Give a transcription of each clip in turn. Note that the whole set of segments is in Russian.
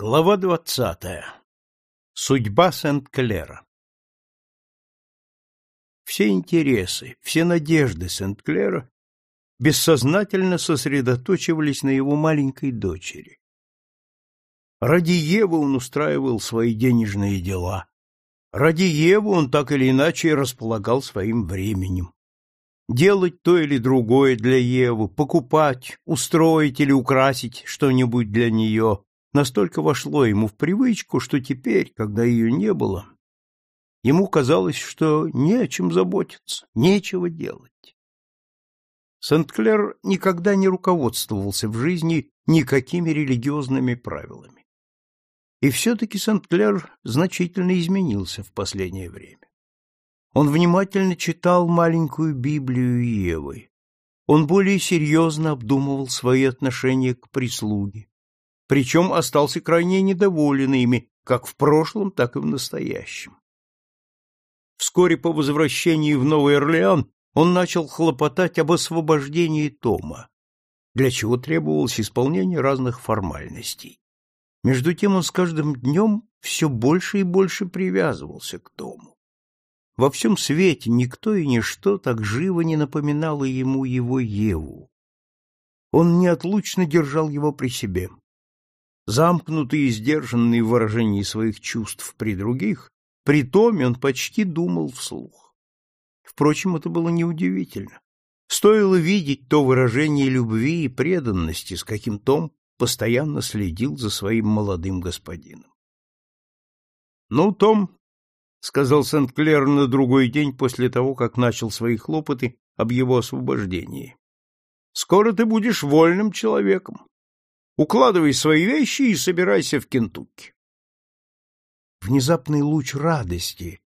Глава двадцатая. Судьба Сент-Клера. Все интересы, все надежды Сент-Клера бессознательно сосредоточивались на его маленькой дочери. Ради Евы он устраивал свои денежные дела. Ради Евы он так или иначе располагал своим временем. Делать то или другое для Евы, покупать, устроить или украсить что-нибудь для нее — настолько вошло ему в привычку, что теперь, когда ее не было, ему казалось, что не о чем заботиться, нечего делать. Сент-Клер никогда не руководствовался в жизни никакими религиозными правилами. И все-таки Сент-Клер значительно изменился в последнее время. Он внимательно читал маленькую Библию Евы. Он более серьезно обдумывал свои отношения к прислуге причем остался крайне недоволен ими, как в прошлом, так и в настоящем. Вскоре по возвращении в Новый Орлеан он начал хлопотать об освобождении Тома, для чего требовалось исполнение разных формальностей. Между тем он с каждым днем все больше и больше привязывался к Тому. Во всем свете никто и ничто так живо не напоминало ему его Еву. Он неотлучно держал его при себе, Замкнутый и сдержанный в выражении своих чувств при других, при Томе он почти думал вслух. Впрочем, это было неудивительно. Стоило видеть то выражение любви и преданности, с каким Том постоянно следил за своим молодым господином. — Ну, Том, — сказал Сент-Клер на другой день после того, как начал свои хлопоты об его освобождении, — скоро ты будешь вольным человеком. Укладывай свои вещи и собирайся в Кентукки. Внезапный луч радости,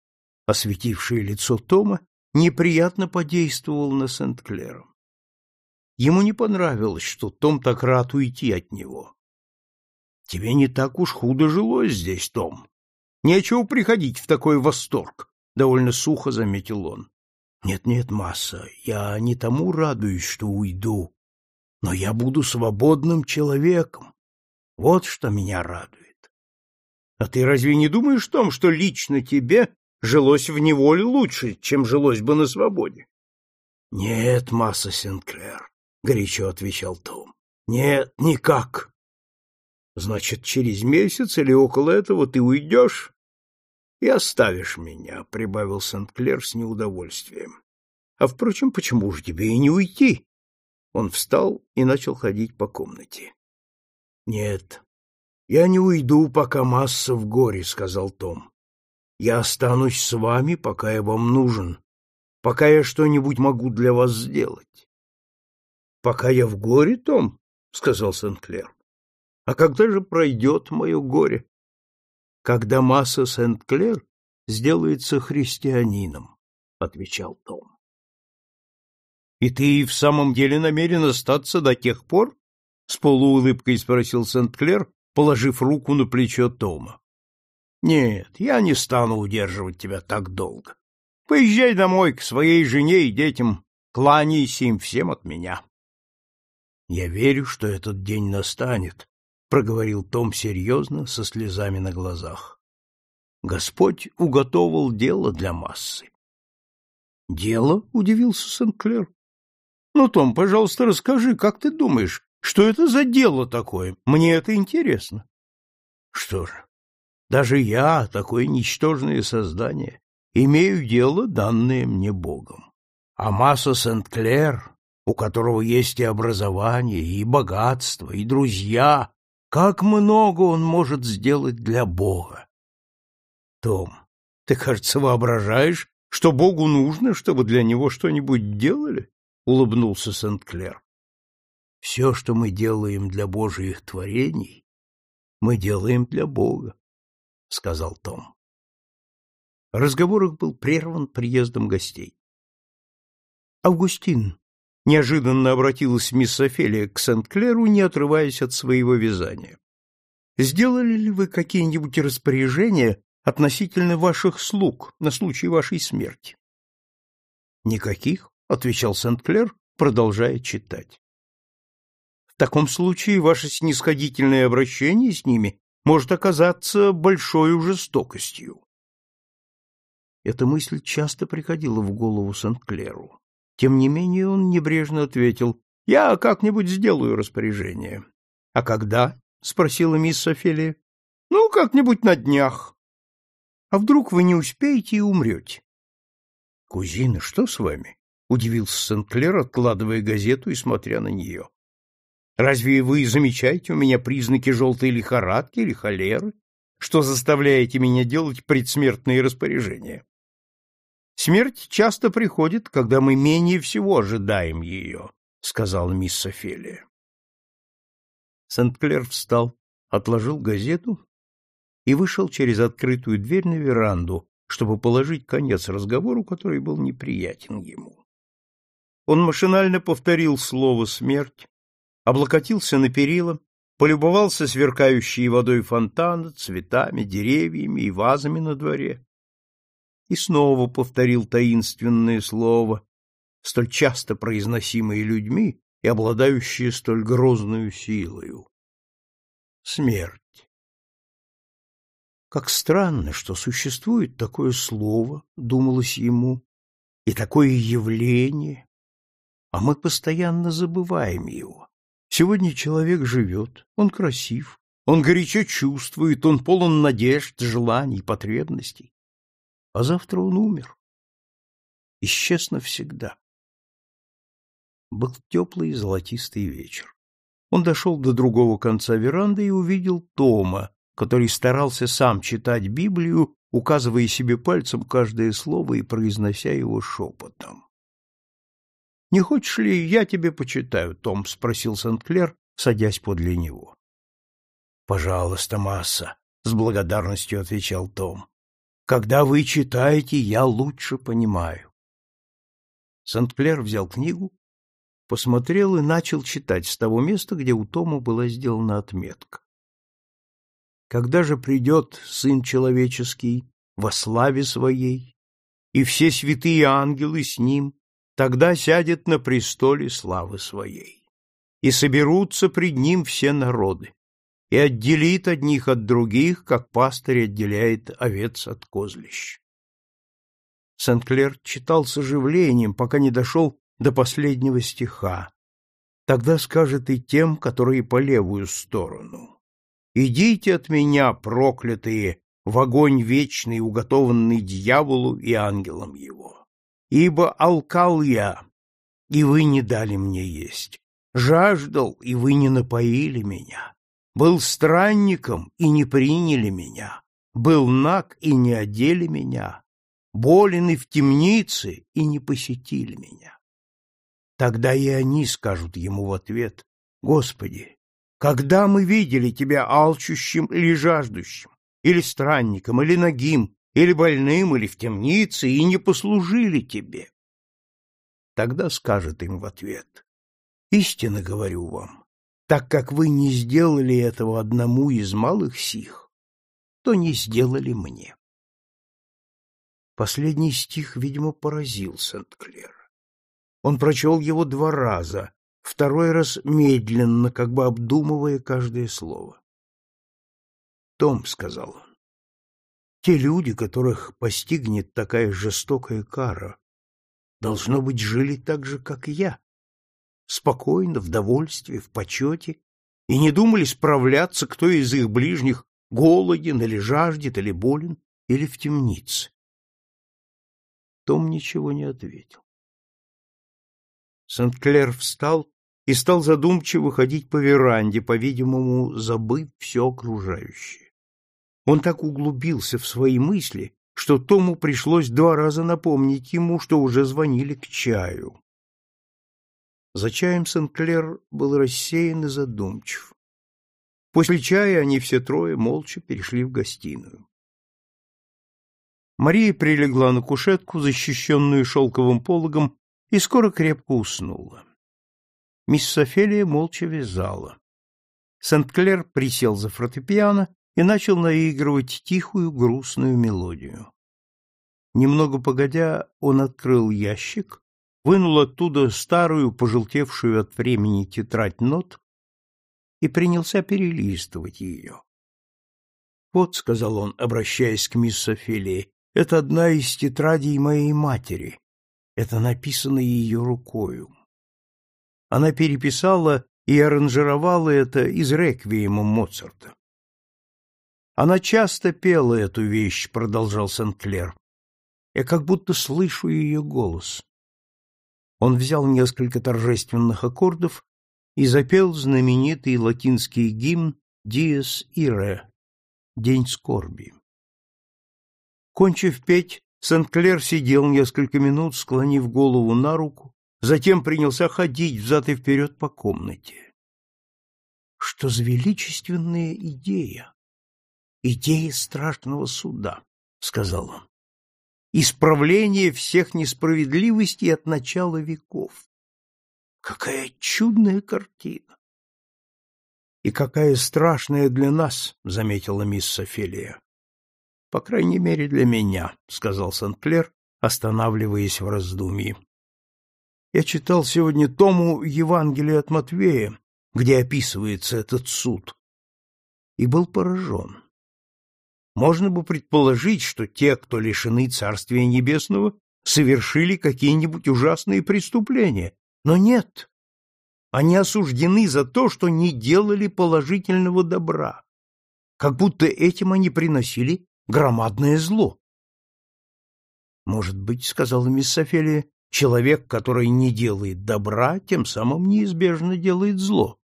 осветивший лицо Тома, неприятно подействовал на Сент-Клера. Ему не понравилось, что Том так рад уйти от него. — Тебе не так уж худо жилось здесь, Том. Нечего приходить в такой восторг, — довольно сухо заметил он. «Нет, — Нет-нет, Масса, я не тому радуюсь, что уйду, но я буду свободным человеком. Вот что меня радует. А ты разве не думаешь о том, что лично тебе жилось в неволе лучше, чем жилось бы на свободе? — Нет, масса Сенклер, — горячо отвечал Том. — Нет, никак. — Значит, через месяц или около этого ты уйдешь и оставишь меня, — прибавил Сент-Клер с неудовольствием. — А, впрочем, почему же тебе и не уйти? Он встал и начал ходить по комнате. — Нет, я не уйду, пока масса в горе, — сказал Том. — Я останусь с вами, пока я вам нужен, пока я что-нибудь могу для вас сделать. — Пока я в горе, Том, — сказал Сент-Клер. — А когда же пройдет мое горе? — Когда масса Сент-Клер сделается христианином, — отвечал Том. И ты в самом деле намерен остаться до тех пор? С полуулыбкой спросил Сент-Клер, положив руку на плечо Тома. Нет, я не стану удерживать тебя так долго. Поезжай домой к своей жене и детям, кланяйся им всем от меня. Я верю, что этот день настанет, проговорил Том серьезно, со слезами на глазах. Господь уготовил дело для массы. Дело? удивился Сент-Клер. Ну, Том, пожалуйста, расскажи, как ты думаешь, что это за дело такое? Мне это интересно. Что же, даже я, такое ничтожное создание, имею дело, данное мне Богом. А Масса Сент-Клер, у которого есть и образование, и богатство, и друзья, как много он может сделать для Бога. Том, ты, кажется, воображаешь, что Богу нужно, чтобы для него что-нибудь делали? — улыбнулся Сент-Клер. «Все, что мы делаем для Божьих творений, мы делаем для Бога», — сказал Том. Разговор их был прерван приездом гостей. «Августин», — неожиданно обратилась мисс Офелия к Сент-Клеру, не отрываясь от своего вязания. «Сделали ли вы какие-нибудь распоряжения относительно ваших слуг на случай вашей смерти?» «Никаких», отвечал Сент-Клер, продолжая читать. В таком случае ваше снисходительное обращение с ними может оказаться большой жестокостью. Эта мысль часто приходила в голову Сент-Клеру. Тем не менее он небрежно ответил, «Я как-нибудь сделаю распоряжение». «А когда?» — спросила мисс Офелия. «Ну, как-нибудь на днях». «А вдруг вы не успеете и умрете?» «Кузина, что с вами?» — удивился Сент-Клер, откладывая газету и смотря на нее. «Разве вы замечаете у меня признаки желтой лихорадки или холеры, что заставляете меня делать предсмертные распоряжения?» Смерть часто приходит, когда мы менее всего ожидаем ее, — сказала мисс Офелия. Сент-Клер встал, отложил газету и вышел через открытую дверь на веранду, чтобы положить конец разговору, который был неприятен ему. Он машинально повторил слово «смерть», облокотился на перила, полюбовался сверкающей водой фонтана, цветами, деревьями и вазами на дворе, и снова повторил таинственное слово, столь часто произносимое людьми и обладающее столь грозную силою. Смерть. Как странно, что существует такое слово, думалось ему, и такое явление, а мы постоянно забываем его. Сегодня человек живет, он красив, он горячо чувствует, он полон надежд, желаний, потребностей а завтра он умер. Исчез навсегда. Был теплый золотистый вечер. Он дошел до другого конца веранды и увидел Тома, который старался сам читать Библию, указывая себе пальцем каждое слово и произнося его шепотом. — Не хочешь ли я тебе почитаю, Том? — спросил Сент-Клер, садясь подле него. — Пожалуйста, масса, — с благодарностью отвечал Том. Когда вы читаете, я лучше понимаю. Сент-Клер взял книгу, посмотрел и начал читать с того места, где у Тома была сделана отметка. Когда же придет Сын Человеческий во славе Своей, и все святые ангелы с Ним, тогда сядет на престоле славы Своей, и соберутся пред Ним все народы, и отделит одних от других, как пастырь отделяет овец от козлищ. Сент-Клер читал с оживлением, пока не дошел до последнего стиха. Тогда скажет и тем, которые по левую сторону. «Идите от меня, проклятые, в огонь вечный, уготованный дьяволу и ангелам его. Ибо алкал я, и вы не дали мне есть, жаждал, и вы не напоили меня, был странником, и не приняли меня. Был наг, и не одели меня. Болен и в темнице, и не посетили меня. Тогда и они скажут ему в ответ, «Господи, когда мы видели Тебя алчущим или жаждущим, или странником, или нагим, или больным, или в темнице, и не послужили Тебе?» Тогда скажет им в ответ, «Истинно говорю вам, так как вы не сделали этого одному из малых сих, то не сделали мне. Последний стих, видимо, поразил Сент-Клер. Он прочел его два раза, второй раз медленно, как бы обдумывая каждое слово. «Том», — сказал он, — «те люди, которых постигнет такая жестокая кара, должно быть, жили так же, как я, спокойно, в довольстве, в почете, и не думали справляться, кто из их ближних голоден или жаждет, или болен, или в темнице. Том ничего не ответил. Сент-Клер встал и стал задумчиво ходить по веранде, по-видимому, забыв все окружающее. Он так углубился в свои мысли, что Тому пришлось два раза напомнить ему, что уже звонили к чаю. За чаем Сен-Клер был рассеян и задумчив. После чая они все трое молча перешли в гостиную. Мария прилегла на кушетку, защищенную шелковым пологом, и скоро крепко уснула. Мисс Софелия молча вязала. Сент-Клер присел за фортепиано и начал наигрывать тихую грустную мелодию. Немного погодя, он открыл ящик вынул оттуда старую, пожелтевшую от времени тетрадь нот и принялся перелистывать ее. Вот, — сказал он, обращаясь к мисс Офелии, — это одна из тетрадей моей матери. Это написано ее рукою. Она переписала и аранжировала это из реквиема Моцарта. Она часто пела эту вещь, — продолжал Сент-Клер. Я как будто слышу ее голос. Он взял несколько торжественных аккордов и запел знаменитый латинский гимн «Диес Ире» — «День скорби». Кончив петь, Сент-Клер сидел несколько минут, склонив голову на руку, затем принялся ходить взад и вперед по комнате. Что за величественная идея! Идея страшного суда, — сказал он. Исправление всех несправедливостей от начала веков. Какая чудная картина! И какая страшная для нас, — заметила мисс Офелия. По крайней мере, для меня, — сказал Сент-Клер, останавливаясь в раздумье. Я читал сегодня тому Евангелия от Матвея, где описывается этот суд, и был поражен. Можно бы предположить, что те, кто лишены Царствия Небесного, совершили какие-нибудь ужасные преступления, но нет. Они осуждены за то, что не делали положительного добра, как будто этим они приносили громадное зло. Может быть, сказала мисс Офелия, человек, который не делает добра, тем самым неизбежно делает зло.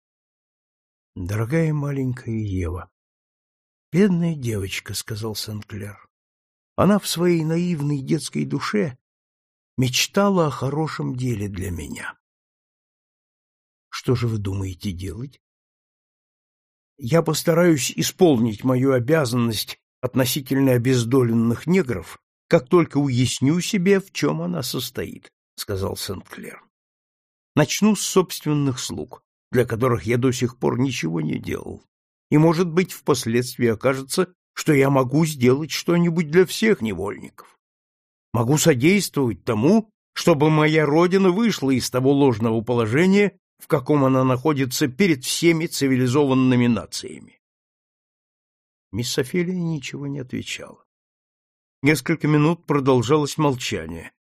Дорогая маленькая Ева, бедная девочка, сказал Сент-Клер. Она в своей наивной детской душе мечтала о хорошем деле для меня. Что же вы думаете делать? Я постараюсь исполнить мою обязанность относительно обездоленных негров, как только уясню себе, в чем она состоит, — сказал Сент-Клер. Начну с собственных слуг, для которых я до сих пор ничего не делал. И, может быть, впоследствии окажется, что я могу сделать что-нибудь для всех невольников. Могу содействовать тому, чтобы моя родина вышла из того ложного положения, в каком она находится перед всеми цивилизованными нациями. Мисс Офелия ничего не отвечала. Несколько минут продолжалось молчание.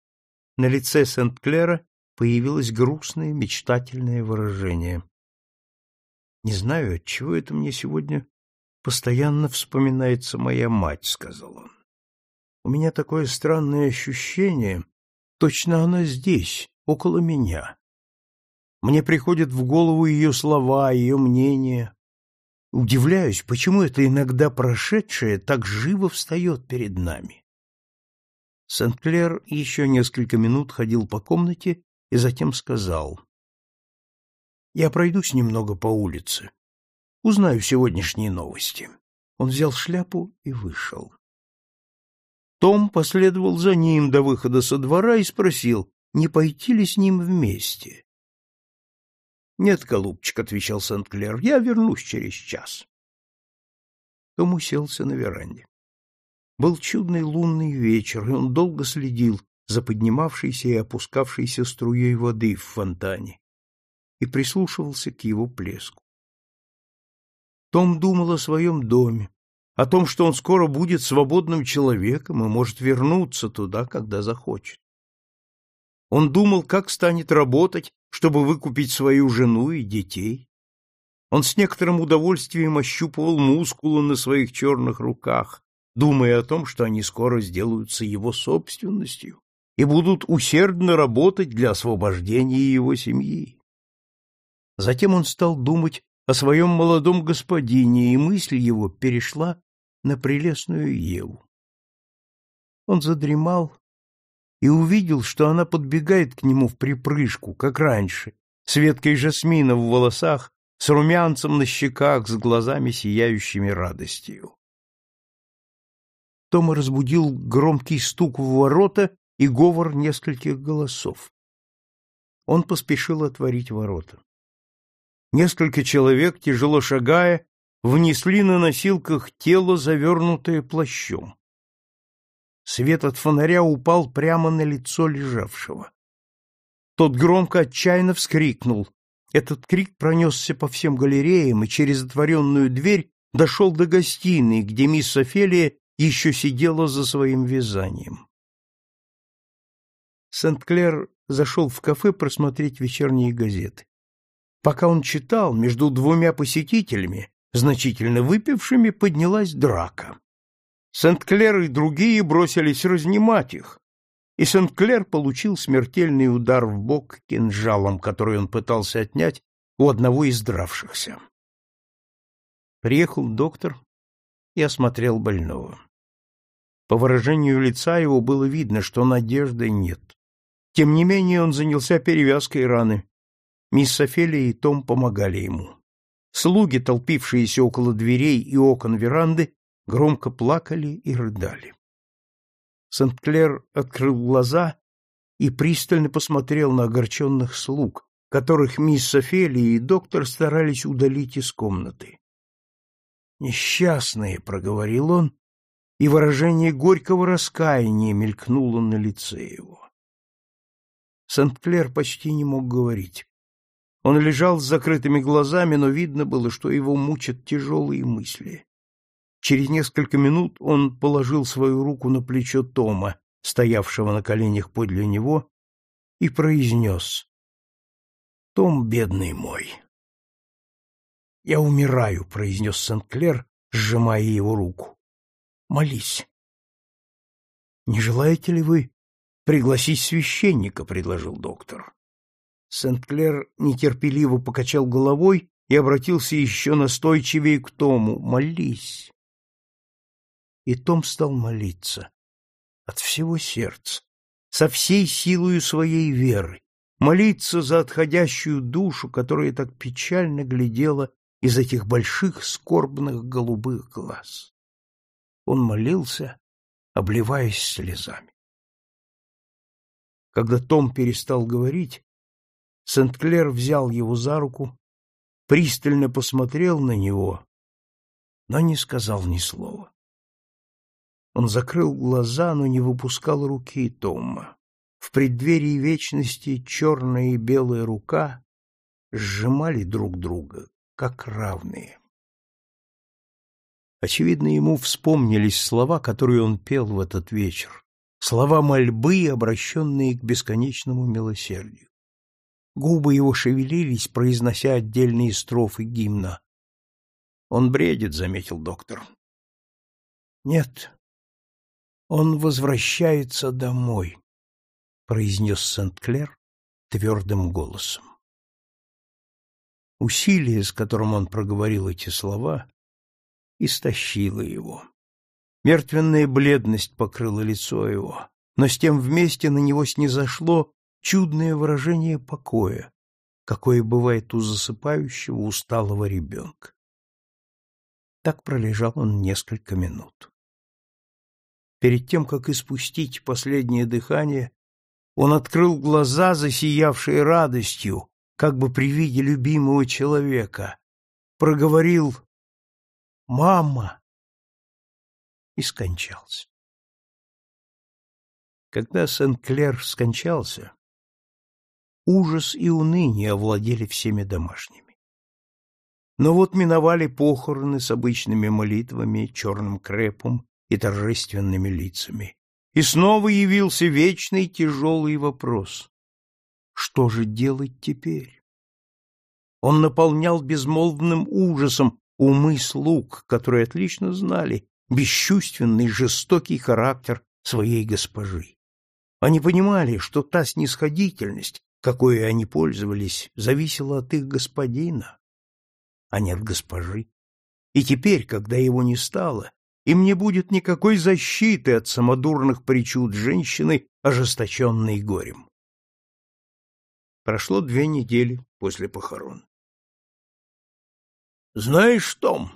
На лице Сент-Клера появилось грустное, мечтательное выражение. «Не знаю, отчего это мне сегодня постоянно вспоминается моя мать», — сказал он. «У меня такое странное ощущение, точно она здесь, около меня. Мне приходят в голову ее слова, ее мнение, Удивляюсь, почему это иногда прошедшее так живо встает перед нами. Сент-Клер еще несколько минут ходил по комнате и затем сказал. «Я пройдусь немного по улице. Узнаю сегодняшние новости». Он взял шляпу и вышел. Том последовал за ним до выхода со двора и спросил, не пойти ли с ним вместе. — Нет, голубчик, — отвечал Сент-Клер, — я вернусь через час. Том уселся на веранде. Был чудный лунный вечер, и он долго следил за поднимавшейся и опускавшейся струей воды в фонтане и прислушивался к его плеску. Том думал о своем доме, о том, что он скоро будет свободным человеком и может вернуться туда, когда захочет. Он думал, как станет работать, чтобы выкупить свою жену и детей. Он с некоторым удовольствием ощупывал мускулы на своих черных руках, думая о том, что они скоро сделаются его собственностью и будут усердно работать для освобождения его семьи. Затем он стал думать о своем молодом господине, и мысль его перешла на прелестную Еву. Он задремал и увидел, что она подбегает к нему в припрыжку, как раньше, с веткой жасмина в волосах, с румянцем на щеках, с глазами, сияющими радостью. Тома разбудил громкий стук в ворота и говор нескольких голосов. Он поспешил отворить ворота. Несколько человек, тяжело шагая, внесли на носилках тело, завернутое плащом. Свет от фонаря упал прямо на лицо лежавшего. Тот громко, отчаянно вскрикнул. Этот крик пронесся по всем галереям и через отворенную дверь дошел до гостиной, где мисс Офелия еще сидела за своим вязанием. Сент-Клер зашел в кафе просмотреть вечерние газеты. Пока он читал, между двумя посетителями, значительно выпившими, поднялась драка. Сент-Клер и другие бросились разнимать их, и Сент-Клер получил смертельный удар в бок кинжалом, который он пытался отнять у одного из дравшихся. Приехал доктор и осмотрел больного. По выражению лица его было видно, что надежды нет. Тем не менее он занялся перевязкой раны. Мисс Офелия и Том помогали ему. Слуги, толпившиеся около дверей и окон веранды, громко плакали и рыдали. Сент-Клер открыл глаза и пристально посмотрел на огорченных слуг, которых мисс Офелия и доктор старались удалить из комнаты. «Несчастные», — проговорил он, и выражение горького раскаяния мелькнуло на лице его. Сент-Клер почти не мог говорить. Он лежал с закрытыми глазами, но видно было, что его мучат тяжелые мысли. Через несколько минут он положил свою руку на плечо Тома, стоявшего на коленях подле него, и произнес. — Том, бедный мой. — Я умираю, — произнес Сент-Клер, сжимая его руку. — Молись. — Не желаете ли вы пригласить священника? — предложил доктор. Сент-Клер нетерпеливо покачал головой и обратился еще настойчивее к Тому. — Молись. И Том стал молиться от всего сердца, со всей силою своей веры, молиться за отходящую душу, которая так печально глядела из этих больших скорбных голубых глаз. Он молился, обливаясь слезами. Когда Том перестал говорить, Сент-Клер взял его за руку, пристально посмотрел на него, но не сказал ни слова. Он закрыл глаза, но не выпускал руки Тома. В преддверии вечности черная и белая рука сжимали друг друга, как равные. Очевидно, ему вспомнились слова, которые он пел в этот вечер, слова мольбы, обращенные к бесконечному милосердию. Губы его шевелились, произнося отдельные строфы гимна. «Он бредит», — заметил доктор. «Нет, он возвращается домой, произнес Сент-Клер твердым голосом. Усилие, с которым он проговорил эти слова, истощило его. Мертвенная бледность покрыла лицо его, но с тем вместе на него снизошло чудное выражение покоя, какое бывает у засыпающего усталого ребенка. Так пролежал он несколько минут. Перед тем, как испустить последнее дыхание, он открыл глаза, засиявшие радостью, как бы при виде любимого человека, проговорил «Мама!» и скончался. Когда Сен-Клер скончался, ужас и уныние овладели всеми домашними. Но вот миновали похороны с обычными молитвами, черным крепом и торжественными лицами. И снова явился вечный тяжелый вопрос. Что же делать теперь? Он наполнял безмолвным ужасом умы слуг, которые отлично знали бесчувственный, жестокий характер своей госпожи. Они понимали, что та снисходительность, какой они пользовались, зависела от их господина, а не от госпожи. И теперь, когда его не стало, им не будет никакой защиты от самодурных причуд женщины, ожесточенной горем. Прошло две недели после похорон. — Знаешь, Том,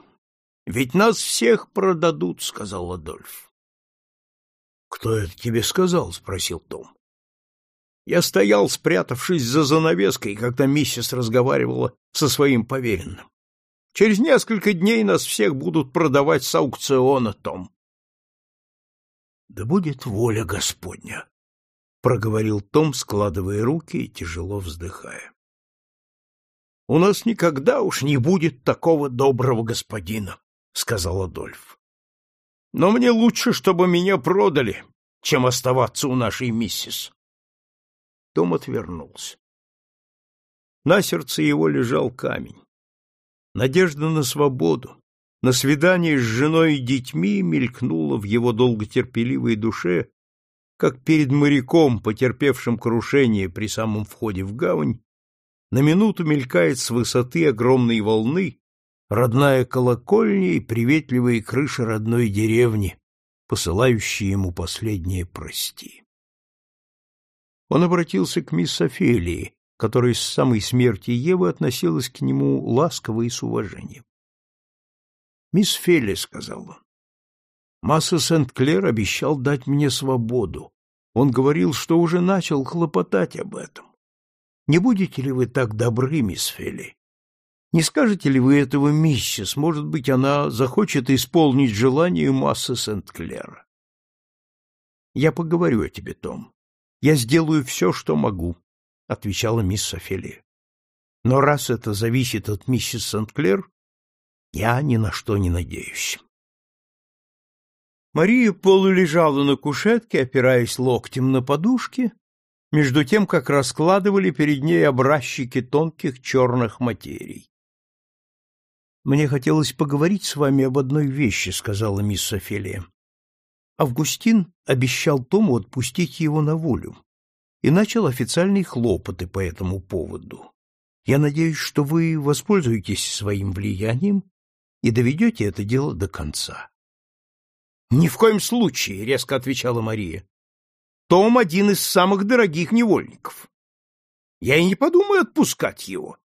ведь нас всех продадут, — сказал Адольф. — Кто это тебе сказал? — спросил Том. Я стоял, спрятавшись за занавеской, когда миссис разговаривала со своим поверенным. Через несколько дней нас всех будут продавать с аукциона, Том. — Да будет воля Господня, — проговорил Том, складывая руки и тяжело вздыхая. — У нас никогда уж не будет такого доброго господина, — сказал Адольф. Но мне лучше, чтобы меня продали, чем оставаться у нашей миссис. Том отвернулся. На сердце его лежал камень. Надежда на свободу, на свидание с женой и детьми мелькнула в его долготерпеливой душе, как перед моряком, потерпевшим крушение при самом входе в гавань, на минуту мелькает с высоты огромной волны родная колокольня и приветливые крыши родной деревни, посылающие ему последнее прости. Он обратился к мисс Офелии, которая с самой смерти Евы относилась к нему ласково и с уважением. «Мисс Фелли», — сказал он, — «Масса Сент-Клер обещал дать мне свободу. Он говорил, что уже начал хлопотать об этом. Не будете ли вы так добры, мисс Фелли? Не скажете ли вы этого миссис? Может быть, она захочет исполнить желание массы Сент-Клера. Я поговорю о тебе, Том. Я сделаю все, что могу, — отвечала мисс Офелия. Но раз это зависит от миссис Сент-Клер, я ни на что не надеюсь. Мария полулежала на кушетке, опираясь локтем на подушке, между тем, как раскладывали перед ней образчики тонких черных материй. «Мне хотелось поговорить с вами об одной вещи», — сказала мисс Офелия. Августин обещал Тому отпустить его на волю и начал официальные хлопоты по этому поводу. Я надеюсь, что вы воспользуетесь своим влиянием и доведете это дело до конца. — Ни в коем случае, — резко отвечала Мария. — Том один из самых дорогих невольников. Я и не подумаю отпускать его.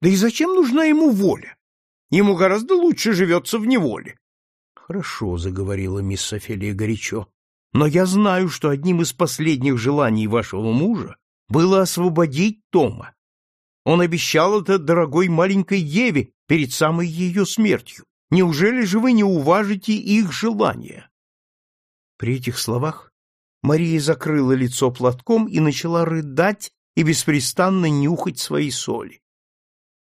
Да и зачем нужна ему воля? Ему гораздо лучше живется в неволе. — Хорошо, — заговорила мисс Офелия горячо, — но я знаю, что одним из последних желаний вашего мужа было освободить Тома. Он обещал это дорогой маленькой Еве перед самой ее смертью. Неужели же вы не уважите их желания? При этих словах Мария закрыла лицо платком и начала рыдать и беспрестанно нюхать свои соли.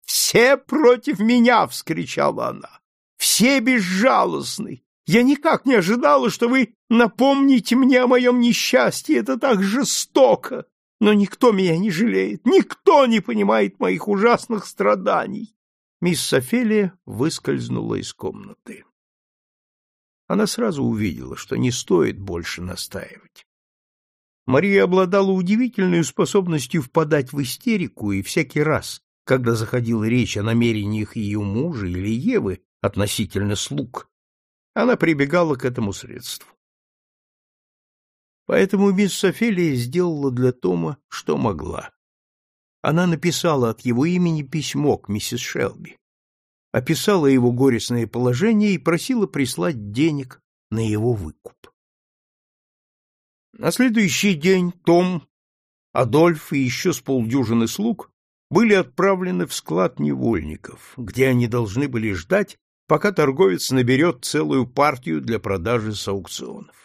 «Все против меня!» — вскричала она. «Все безжалостны! Я никак не ожидала, что вы напомните мне о моем несчастье. Это так жестоко! Но никто меня не жалеет, никто не понимает моих ужасных страданий!» Мисс Офелия выскользнула из комнаты. Она сразу увидела, что не стоит больше настаивать. Мария обладала удивительной способностью впадать в истерику, и всякий раз, когда заходила речь о намерениях ее мужа или Евы относительно слуг, она прибегала к этому средству. Поэтому мисс Офелия сделала для Тома, что могла. Она написала от его имени письмо к миссис Шелби, описала его горестное положение и просила прислать денег на его выкуп. На следующий день Том, Адольф и еще с полдюжины слуг были отправлены в склад невольников, где они должны были ждать, пока торговец наберет целую партию для продажи с аукционов.